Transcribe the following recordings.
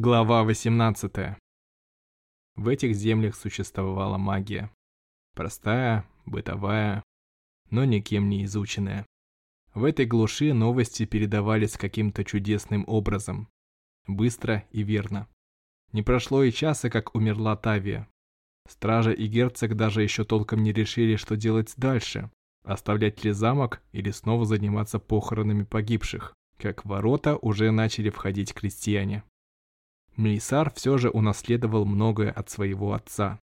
Глава 18. В этих землях существовала магия. Простая, бытовая, но никем не изученная. В этой глуши новости передавались каким-то чудесным образом. Быстро и верно. Не прошло и часа, как умерла Тавия. Стража и герцог даже еще толком не решили, что делать дальше. Оставлять ли замок или снова заниматься похоронами погибших, как в ворота уже начали входить крестьяне. Мелисар все же унаследовал многое от своего отца.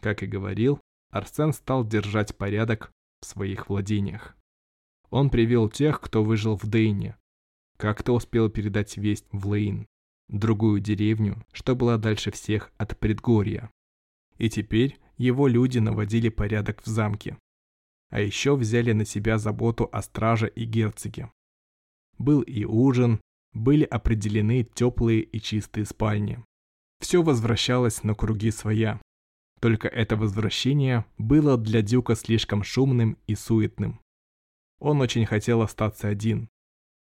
Как и говорил, Арсен стал держать порядок в своих владениях. Он привел тех, кто выжил в Дейне. Как-то успел передать весть в Лейн, другую деревню, что была дальше всех от предгорья. И теперь его люди наводили порядок в замке. А еще взяли на себя заботу о страже и герцоге. Был и ужин, были определены теплые и чистые спальни. Все возвращалось на круги своя. Только это возвращение было для Дюка слишком шумным и суетным. Он очень хотел остаться один.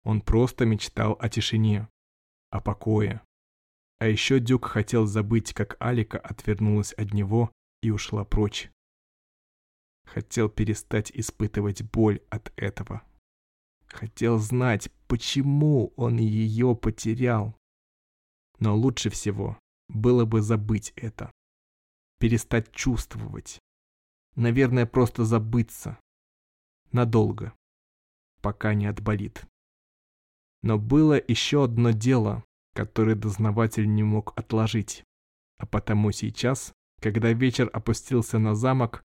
Он просто мечтал о тишине, о покое. А еще Дюк хотел забыть, как Алика отвернулась от него и ушла прочь. Хотел перестать испытывать боль от этого. Хотел знать, почему он ее потерял. Но лучше всего было бы забыть это. Перестать чувствовать. Наверное, просто забыться. Надолго. Пока не отболит. Но было еще одно дело, которое дознаватель не мог отложить. А потому сейчас, когда вечер опустился на замок,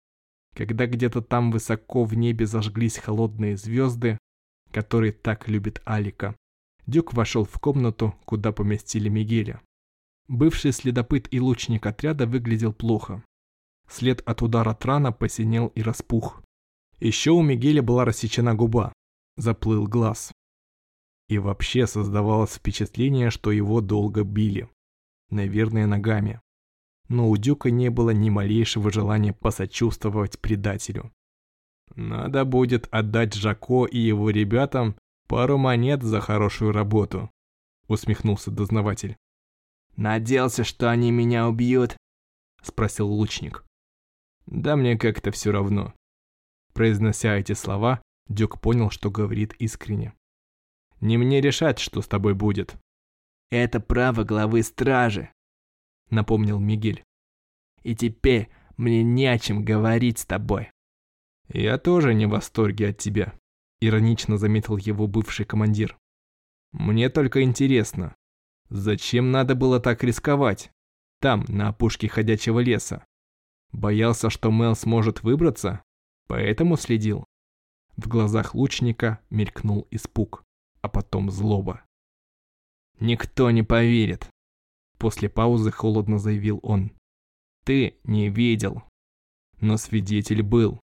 когда где-то там высоко в небе зажглись холодные звезды, который так любит Алика. Дюк вошел в комнату, куда поместили Мигеля. Бывший следопыт и лучник отряда выглядел плохо. След от удара Трана посинел и распух. Еще у Мигеля была рассечена губа, заплыл глаз. И вообще создавалось впечатление, что его долго били. Наверное, ногами. Но у Дюка не было ни малейшего желания посочувствовать предателю. Надо будет отдать Жако и его ребятам пару монет за хорошую работу, усмехнулся дознаватель. Надеялся, что они меня убьют? Спросил лучник. Да мне как-то все равно. Произнося эти слова, Дюк понял, что говорит искренне. Не мне решать, что с тобой будет. Это право главы стражи, напомнил Мигель. И теперь мне не о чем говорить с тобой. «Я тоже не в восторге от тебя», — иронично заметил его бывший командир. «Мне только интересно, зачем надо было так рисковать? Там, на опушке ходячего леса. Боялся, что Мел сможет выбраться? Поэтому следил?» В глазах лучника мелькнул испуг, а потом злоба. «Никто не поверит», — после паузы холодно заявил он. «Ты не видел, но свидетель был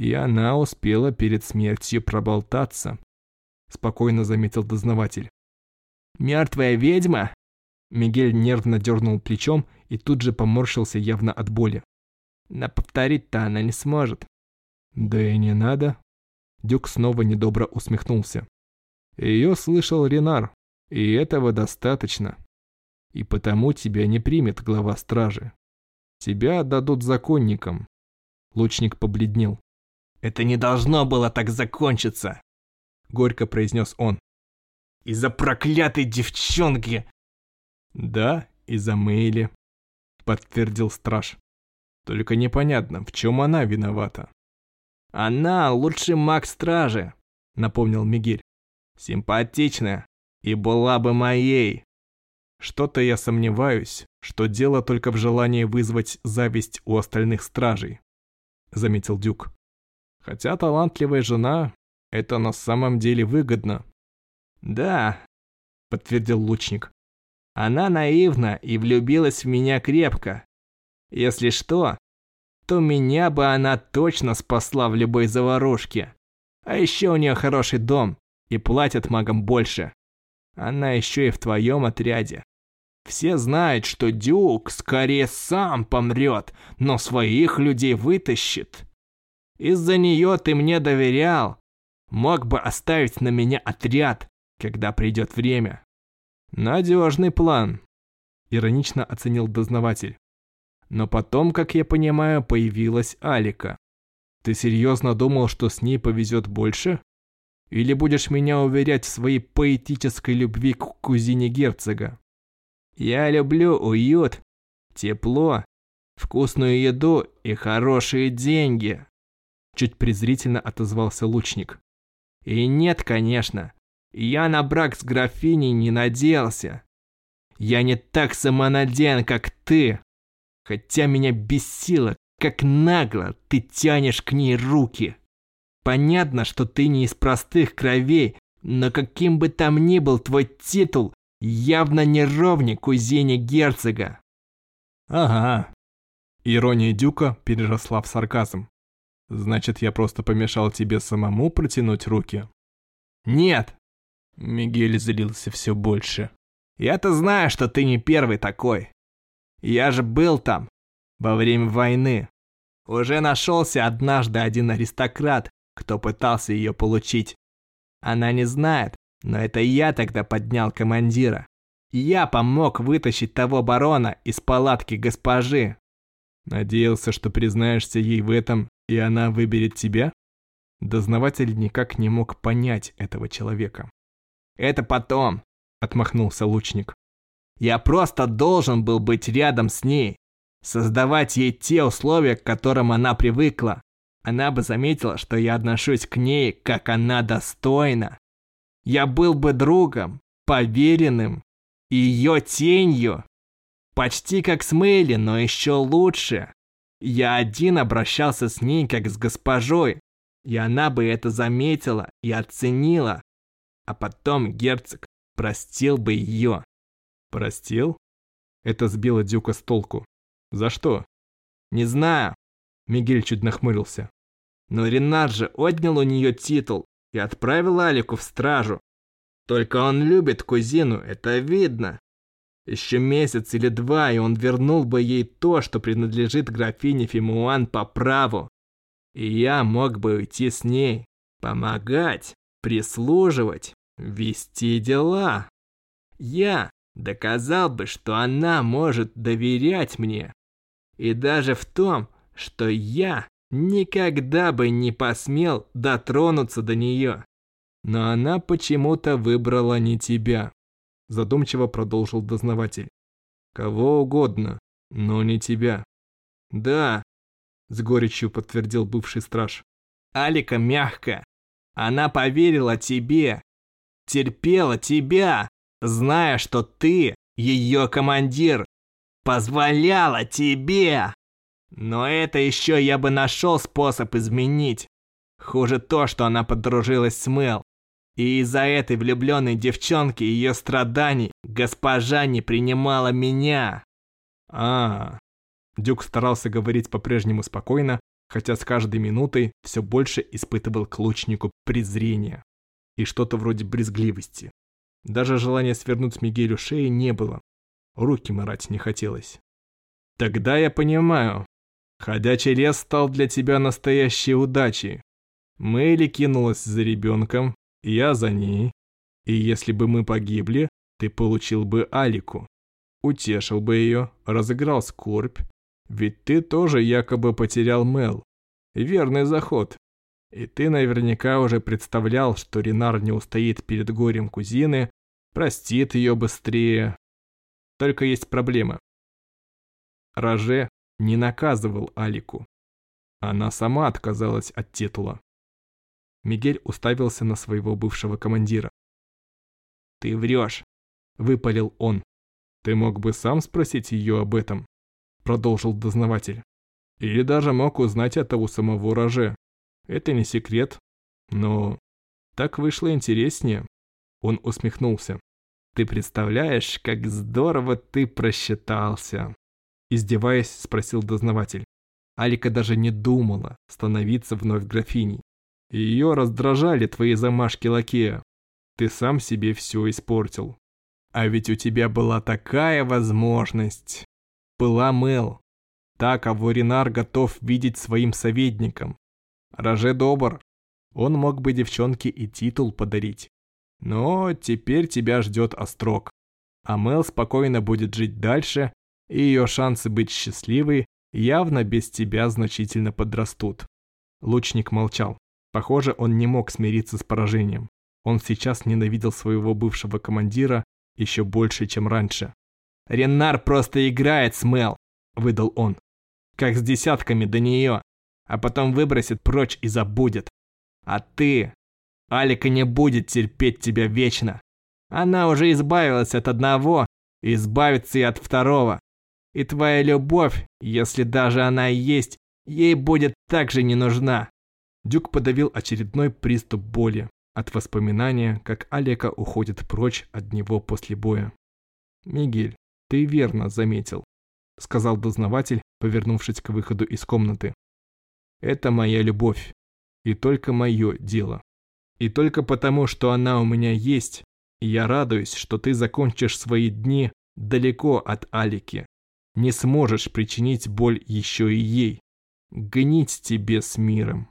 и она успела перед смертью проболтаться», — спокойно заметил дознаватель. «Мертвая ведьма?» Мигель нервно дернул плечом и тут же поморщился явно от боли. «На повторить-то она не сможет». «Да и не надо». Дюк снова недобро усмехнулся. Ее слышал Ренар, и этого достаточно. И потому тебя не примет глава стражи. Тебя отдадут законникам. Лучник побледнел. Это не должно было так закончиться, горько произнес он. Из-за проклятой девчонки. Да, из-за Мэйли, подтвердил страж. Только непонятно, в чем она виновата. Она лучший маг стражи, напомнил Мигель. Симпатичная и была бы моей. Что-то я сомневаюсь, что дело только в желании вызвать зависть у остальных стражей, заметил Дюк. Хотя талантливая жена – это на самом деле выгодно. «Да», – подтвердил лучник. «Она наивна и влюбилась в меня крепко. Если что, то меня бы она точно спасла в любой заварушке. А еще у нее хороший дом и платят магам больше. Она еще и в твоем отряде. Все знают, что Дюк скорее сам помрет, но своих людей вытащит. Из-за нее ты мне доверял. Мог бы оставить на меня отряд, когда придет время. Надежный план, Иронично оценил дознаватель. Но потом, как я понимаю, появилась Алика. Ты серьезно думал, что с ней повезет больше? Или будешь меня уверять в своей поэтической любви к кузине герцога? Я люблю уют, тепло, вкусную еду и хорошие деньги. Чуть презрительно отозвался лучник. И нет, конечно, я на брак с графиней не надеялся. Я не так самонадеян, как ты. Хотя меня бесило, как нагло ты тянешь к ней руки. Понятно, что ты не из простых кровей, но каким бы там ни был твой титул, явно не ровник кузине герцога. Ага. Ирония Дюка переросла в сарказм. Значит, я просто помешал тебе самому протянуть руки? Нет. Мигель злился все больше. Я-то знаю, что ты не первый такой. Я же был там, во время войны. Уже нашелся однажды один аристократ, кто пытался ее получить. Она не знает, но это я тогда поднял командира. Я помог вытащить того барона из палатки госпожи. Надеялся, что признаешься ей в этом, и она выберет тебя? Дознаватель никак не мог понять этого человека. «Это потом», — отмахнулся лучник. «Я просто должен был быть рядом с ней, создавать ей те условия, к которым она привыкла. Она бы заметила, что я отношусь к ней, как она достойна. Я был бы другом, поверенным, ее тенью. Почти как с Мэйли, но еще лучше. Я один обращался с ней, как с госпожой, и она бы это заметила и оценила. А потом герцог простил бы ее. Простил? Это сбило Дюка с толку. За что? Не знаю. Мигель чуть нахмурился. Но Ренар же отнял у нее титул и отправил Алику в стражу. Только он любит кузину, это видно. Еще месяц или два, и он вернул бы ей то, что принадлежит графине Фимуан по праву. И я мог бы уйти с ней, помогать, прислуживать, вести дела. Я доказал бы, что она может доверять мне. И даже в том, что я никогда бы не посмел дотронуться до нее. Но она почему-то выбрала не тебя, задумчиво продолжил дознаватель. Кого угодно, но не тебя. Да, с горечью подтвердил бывший страж. Алика мягко. Она поверила тебе, терпела тебя, зная, что ты ее командир, позволяла тебе. Но это еще я бы нашел способ изменить. Хуже то, что она подружилась с Мэл. И из-за этой влюбленной девчонки и ее страданий госпожа не принимала меня. А, -а, Дюк старался говорить по-прежнему спокойно, хотя с каждой минутой все больше испытывал к лучнику презрение и что-то вроде брезгливости. Даже желания свернуть Мигелю шеи не было. Руки морать не хотелось. Тогда я понимаю, Ходячий лес стал для тебя настоящей удачей. Мэйли кинулась за ребенком, я за ней. И если бы мы погибли, ты получил бы Алику. Утешил бы ее, разыграл скорбь. Ведь ты тоже якобы потерял Мел. Верный заход. И ты наверняка уже представлял, что Ренар не устоит перед горем кузины, простит ее быстрее. Только есть проблема. Роже не наказывал Алику. Она сама отказалась от титула. Мигель уставился на своего бывшего командира. «Ты врешь», — выпалил он. «Ты мог бы сам спросить ее об этом», — продолжил дознаватель. «Или даже мог узнать это у самого Роже. Это не секрет, но так вышло интереснее». Он усмехнулся. «Ты представляешь, как здорово ты просчитался!» Издеваясь, спросил дознаватель. Алика даже не думала становиться вновь графиней. Ее раздражали твои замашки лакея. Ты сам себе все испортил. А ведь у тебя была такая возможность. Была Мел. Та, кого Ренар готов видеть своим советником. Роже добр. Он мог бы девчонке и титул подарить. Но теперь тебя ждет острог. а Мел спокойно будет жить дальше, и ее шансы быть счастливой явно без тебя значительно подрастут. Лучник молчал. Похоже, он не мог смириться с поражением. Он сейчас ненавидел своего бывшего командира еще больше, чем раньше. «Ренар просто играет с Мел», — выдал он. «Как с десятками до нее, а потом выбросит прочь и забудет. А ты... Алика не будет терпеть тебя вечно. Она уже избавилась от одного, избавится и от второго. И твоя любовь, если даже она есть, ей будет также не нужна. Дюк подавил очередной приступ боли от воспоминания, как Алика уходит прочь от него после боя. «Мигель, ты верно заметил», — сказал дознаватель, повернувшись к выходу из комнаты. «Это моя любовь, и только мое дело. И только потому, что она у меня есть, я радуюсь, что ты закончишь свои дни далеко от Алики. Не сможешь причинить боль еще и ей. Гнить тебе с миром.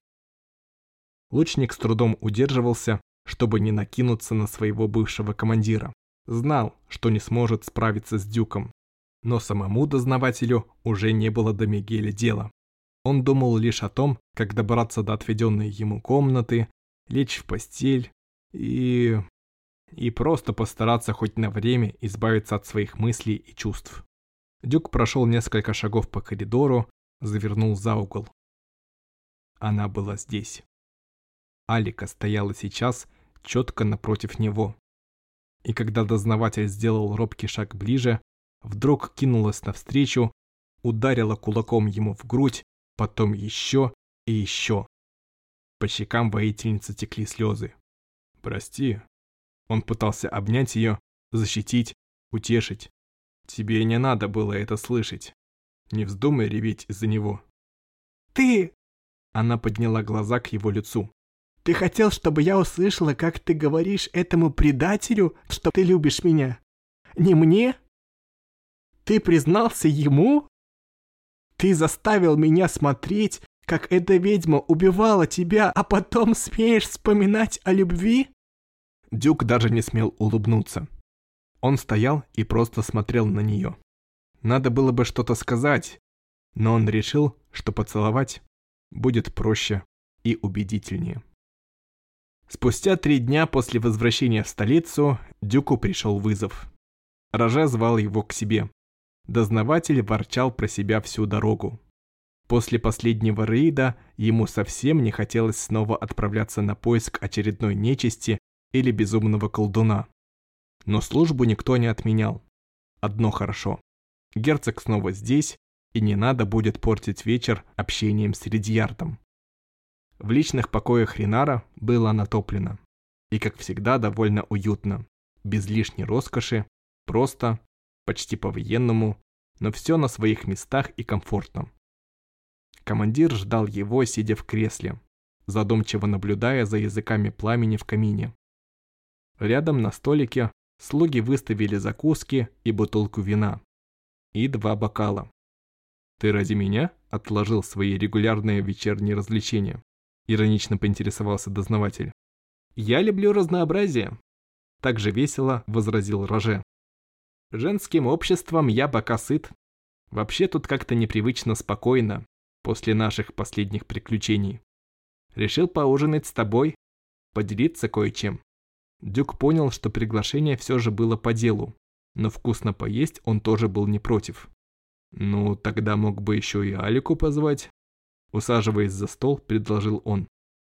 Лучник с трудом удерживался, чтобы не накинуться на своего бывшего командира. Знал, что не сможет справиться с Дюком. Но самому дознавателю уже не было до Мигеля дела. Он думал лишь о том, как добраться до отведенной ему комнаты, лечь в постель и и просто постараться хоть на время избавиться от своих мыслей и чувств. Дюк прошел несколько шагов по коридору, завернул за угол. Она была здесь. Алика стояла сейчас четко напротив него. И когда дознаватель сделал робкий шаг ближе, вдруг кинулась навстречу, ударила кулаком ему в грудь, потом еще и еще. По щекам воительницы текли слезы. «Прости», он пытался обнять ее, защитить, утешить. Тебе не надо было это слышать. Не вздумай реветь из-за него. «Ты...» Она подняла глаза к его лицу. «Ты хотел, чтобы я услышала, как ты говоришь этому предателю, что ты любишь меня? Не мне? Ты признался ему? Ты заставил меня смотреть, как эта ведьма убивала тебя, а потом смеешь вспоминать о любви?» Дюк даже не смел улыбнуться. Он стоял и просто смотрел на нее. Надо было бы что-то сказать, но он решил, что поцеловать будет проще и убедительнее. Спустя три дня после возвращения в столицу Дюку пришел вызов. Роже звал его к себе. Дознаватель ворчал про себя всю дорогу. После последнего рейда ему совсем не хотелось снова отправляться на поиск очередной нечисти или безумного колдуна. Но службу никто не отменял. Одно хорошо. Герцог снова здесь, и не надо будет портить вечер общением с Редьярдом. В личных покоях Ринара было натоплено. И, как всегда, довольно уютно. Без лишней роскоши, просто, почти по-военному, но все на своих местах и комфортно. Командир ждал его, сидя в кресле, задумчиво наблюдая за языками пламени в камине. Рядом на столике слуги выставили закуски и бутылку вина. И два бокала. «Ты ради меня отложил свои регулярные вечерние развлечения?» Иронично поинтересовался дознаватель. «Я люблю разнообразие», – так же весело возразил Роже. «Женским обществом я пока сыт. Вообще тут как-то непривычно спокойно после наших последних приключений. Решил поужинать с тобой, поделиться кое-чем. Дюк понял, что приглашение все же было по делу, но вкусно поесть он тоже был не против. «Ну, тогда мог бы еще и Алику позвать», — усаживаясь за стол, предложил он.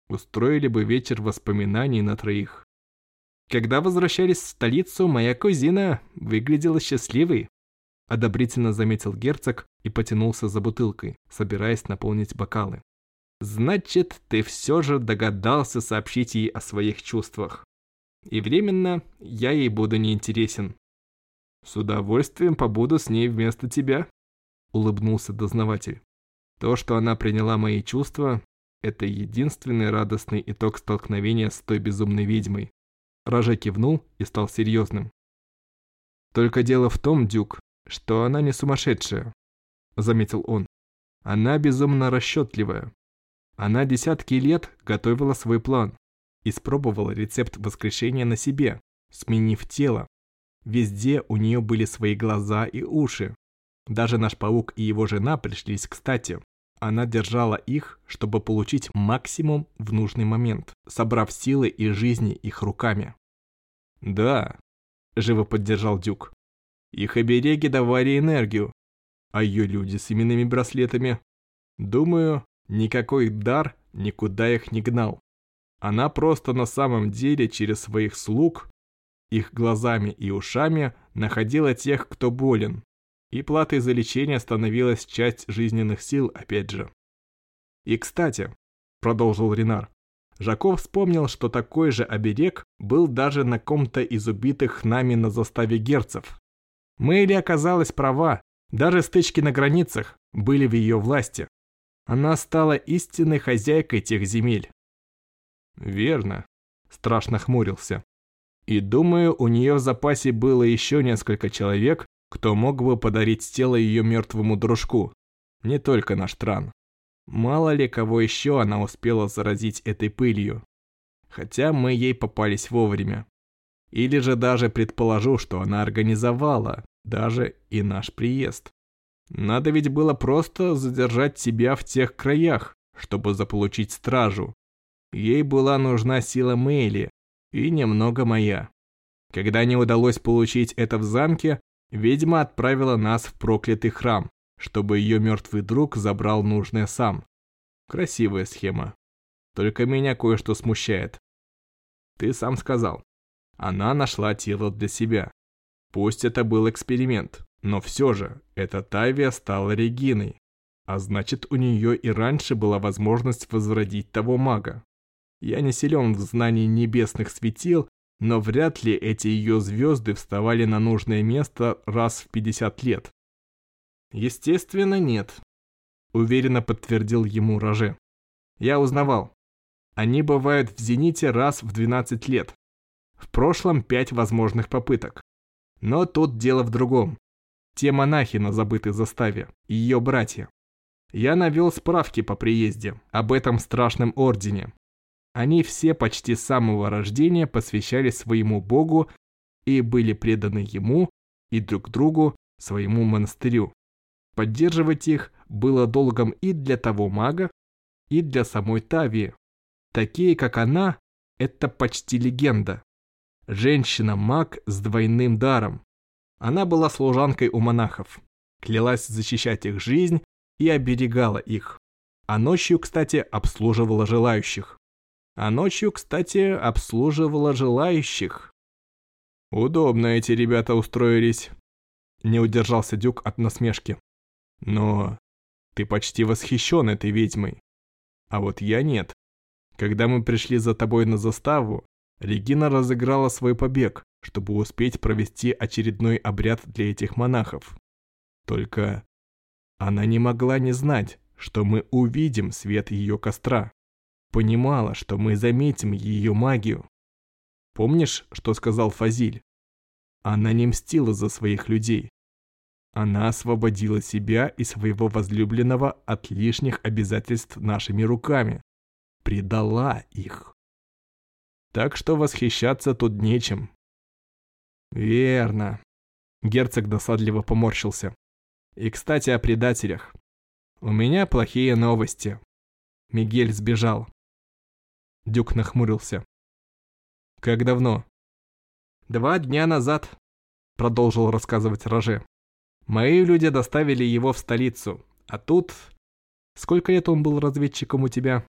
«Устроили бы вечер воспоминаний на троих». «Когда возвращались в столицу, моя кузина выглядела счастливой», — одобрительно заметил герцог и потянулся за бутылкой, собираясь наполнить бокалы. «Значит, ты все же догадался сообщить ей о своих чувствах». И временно я ей буду неинтересен. С удовольствием побуду с ней вместо тебя, улыбнулся дознаватель. То, что она приняла мои чувства, это единственный радостный итог столкновения с той безумной ведьмой. Рожа кивнул и стал серьезным. Только дело в том, Дюк, что она не сумасшедшая, заметил он. Она безумно расчетливая. Она десятки лет готовила свой план, Испробовала рецепт воскрешения на себе, сменив тело. Везде у нее были свои глаза и уши. Даже наш паук и его жена пришлись кстати. Она держала их, чтобы получить максимум в нужный момент, собрав силы и жизни их руками. «Да», – живо поддержал Дюк. «Их обереги давали энергию, а ее люди с именными браслетами. Думаю, никакой дар никуда их не гнал. Она просто на самом деле через своих слуг, их глазами и ушами находила тех, кто болен, и платой за лечение становилась часть жизненных сил опять же. И кстати, продолжил Ренар, Жаков вспомнил, что такой же оберег был даже на ком-то из убитых нами на заставе герцев. Мэйли оказалась права, даже стычки на границах были в ее власти. Она стала истинной хозяйкой тех земель. Верно, страшно хмурился. И думаю, у нее в запасе было еще несколько человек, кто мог бы подарить тело ее мертвому дружку. Не только наш Тран. Мало ли кого еще она успела заразить этой пылью. Хотя мы ей попались вовремя. Или же даже предположу, что она организовала даже и наш приезд. Надо ведь было просто задержать тебя в тех краях, чтобы заполучить стражу. Ей была нужна сила Мэйли и немного моя. Когда не удалось получить это в замке, ведьма отправила нас в проклятый храм, чтобы ее мертвый друг забрал нужное сам. Красивая схема. Только меня кое-что смущает. Ты сам сказал. Она нашла тело для себя. Пусть это был эксперимент, но все же, эта Тавия стала Региной. А значит, у нее и раньше была возможность возродить того мага. Я не силен в знании небесных светил, но вряд ли эти ее звезды вставали на нужное место раз в 50 лет. Естественно, нет, уверенно подтвердил ему Роже. Я узнавал. Они бывают в зените раз в 12 лет. В прошлом 5 возможных попыток. Но тут дело в другом. Те монахи на забытой заставе, ее братья. Я навел справки по приезде об этом страшном ордене. Они все почти с самого рождения посвящались своему богу и были преданы ему и друг другу, своему монастырю. Поддерживать их было долгом и для того мага, и для самой Тавии. Такие, как она, это почти легенда. Женщина-маг с двойным даром. Она была служанкой у монахов, клялась защищать их жизнь и оберегала их. А ночью, кстати, обслуживала желающих. А ночью, кстати, обслуживала желающих. Удобно эти ребята устроились. Не удержался Дюк от насмешки. Но ты почти восхищен этой ведьмой. А вот я нет. Когда мы пришли за тобой на заставу, Регина разыграла свой побег, чтобы успеть провести очередной обряд для этих монахов. Только она не могла не знать, что мы увидим свет ее костра. Понимала, что мы заметим ее магию. Помнишь, что сказал Фазиль? Она не мстила за своих людей. Она освободила себя и своего возлюбленного от лишних обязательств нашими руками. Предала их. Так что восхищаться тут нечем. Верно. Герцог досадливо поморщился. И, кстати, о предателях. У меня плохие новости. Мигель сбежал. Дюк нахмурился. Как давно? Два дня назад, продолжил рассказывать Роже. Мои люди доставили его в столицу, а тут... Сколько лет он был разведчиком у тебя?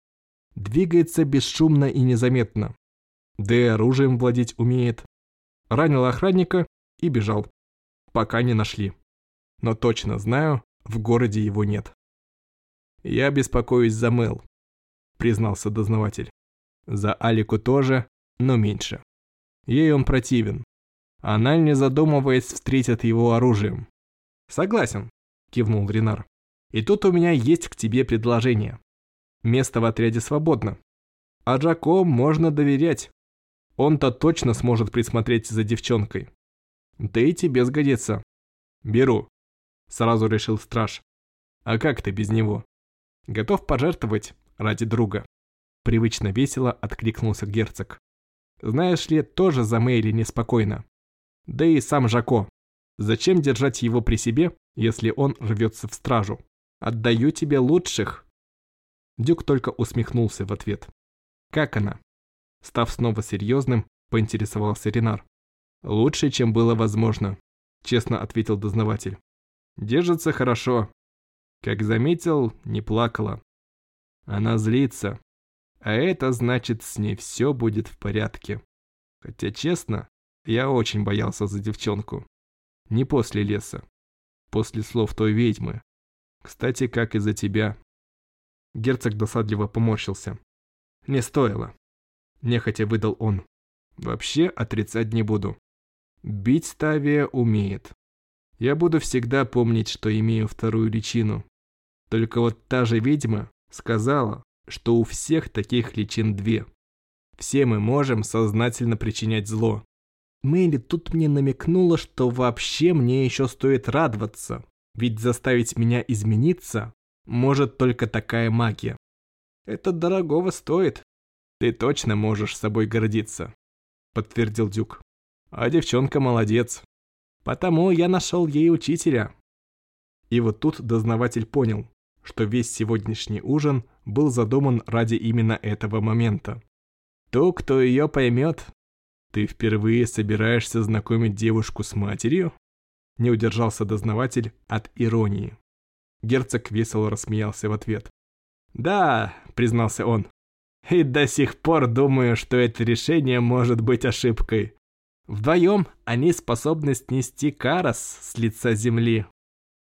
Двигается бесшумно и незаметно да и оружием владеть умеет. Ранил охранника и бежал, пока не нашли. Но точно знаю, в городе его нет. Я беспокоюсь за Мэл, признался дознаватель. За Алику тоже, но меньше. Ей он противен. Она, не задумываясь, встретит его оружием. Согласен, кивнул Ренар. И тут у меня есть к тебе предложение. Место в отряде свободно. А Джако можно доверять. Он-то точно сможет присмотреть за девчонкой. Да и тебе сгодится. Беру. Сразу решил страж. А как ты без него? Готов пожертвовать ради друга. Привычно весело откликнулся герцог. Знаешь ли, тоже за Мэйли неспокойно. Да и сам Жако. Зачем держать его при себе, если он рвется в стражу? Отдаю тебе лучших. Дюк только усмехнулся в ответ. Как она? Став снова серьезным, поинтересовался Ренар. Лучше, чем было возможно, честно ответил дознаватель. Держится хорошо. Как заметил, не плакала. Она злится. А это значит, с ней все будет в порядке. Хотя, честно, я очень боялся за девчонку. Не после леса. После слов той ведьмы. Кстати, как и за тебя. Герцог досадливо поморщился. Не стоило. Нехотя выдал он. Вообще отрицать не буду. Бить Тавия умеет. Я буду всегда помнить, что имею вторую личину. Только вот та же ведьма сказала, что у всех таких личин две. Все мы можем сознательно причинять зло. Мэйли тут мне намекнула, что вообще мне еще стоит радоваться, ведь заставить меня измениться может только такая магия. Это дорогого стоит. Ты точно можешь собой гордиться, подтвердил Дюк. А девчонка молодец. Потому я нашел ей учителя. И вот тут дознаватель понял, что весь сегодняшний ужин был задуман ради именно этого момента. То, кто ее поймет. Ты впервые собираешься знакомить девушку с матерью? Не удержался дознаватель от иронии. Герцог весело рассмеялся в ответ. «Да», — признался он, — «и до сих пор думаю, что это решение может быть ошибкой. Вдвоем они способны снести Карас с лица земли.